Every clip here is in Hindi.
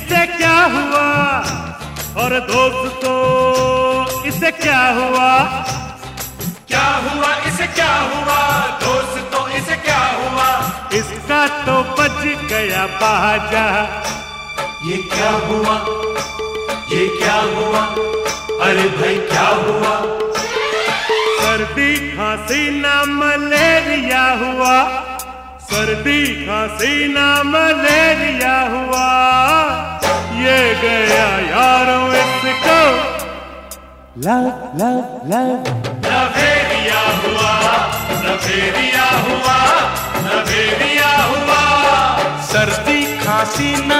इसे क्या हुआ? और दोस्तों इसे क्या हुआ? क्या हुआ? इसे क्या हुआ? दोस्तों इसे क्या हुआ? इसका तो बच गया बाजा। ये क्या हुआ? ये क्या हुआ? अरे भाई क्या हुआ? सर्दी खांसी ना मलेरिया हुआ। सर्दी खांसी ना मलेरिया हुआ। ये गया यारों इसको। Love love love. लवेरिया हुआ लवेरिया हुआ लवेरिया हुआ। सर्दी खांसी ना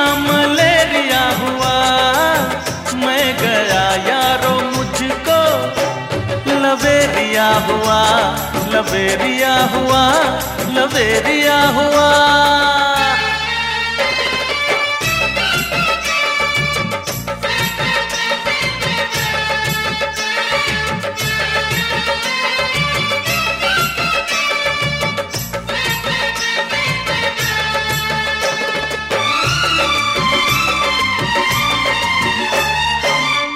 लवेरिया हुआ लवेरिया हुआ लवेरिया हुआ।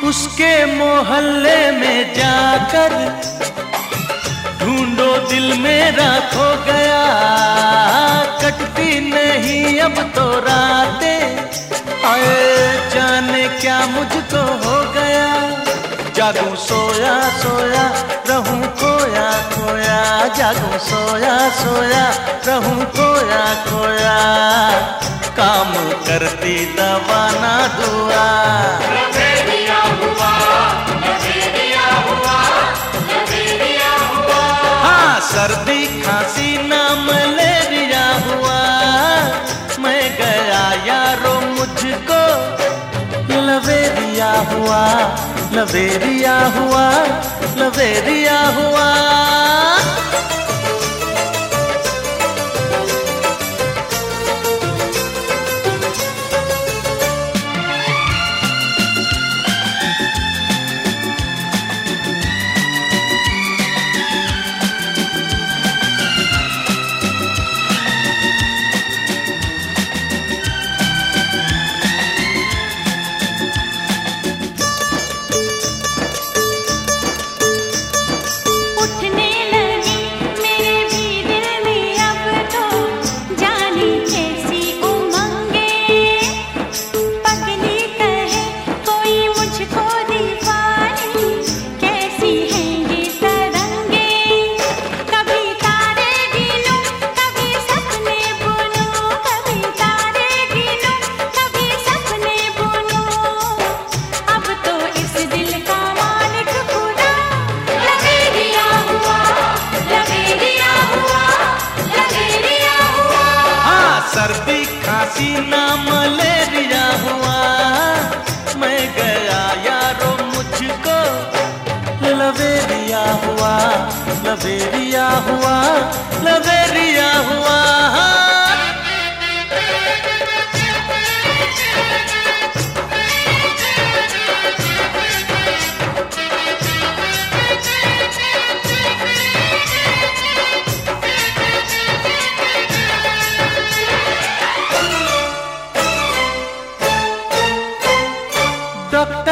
उसके मोहल्ले में जाकर ढूंढो दिल मेरा खो गया। कटती नहीं अब तो रातें। आए जाने क्या मुझको हो गया। जागू सोया सोया, रहूँ खोया खोया। जागू सोया सोया, रहूँ खोया खोया। काम करती दवा ना दुआ। सर्दी खांसी ना मलेरिया हुआ। मैं गया यारो मुझको, लवेरिया हुआ लवेरिया हुआ लवेरिया हुआ। खांसी ना मलेरिया हुआ। मैं गया यारो मुझको लवेरिया हुआ लवेरिया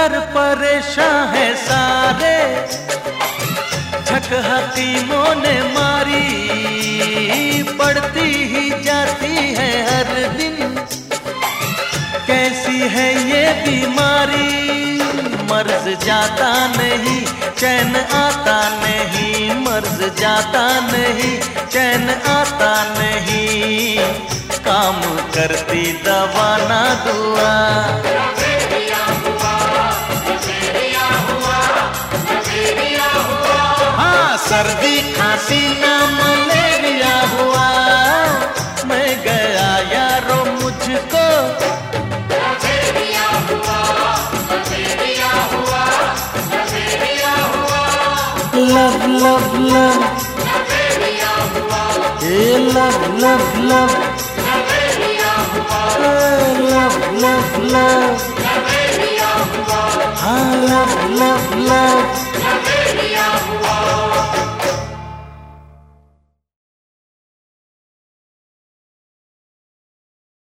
डॉक्टर परेशान है सारे। झक हकीमों ने मारी पड़ती ही जाती है हर दिन। कैसी है ये बीमारी? मर्ज जाता नहीं, चैन आता नहीं। मर्ज जाता नहीं, चैन आता नहीं। काम करती दवा ना दुआ। सर्दी खांसी ना मलेरिया हुआ। मैं गया यारो मुझको। Love love love. ए love love love. Love love love. हाँ लव लव लव।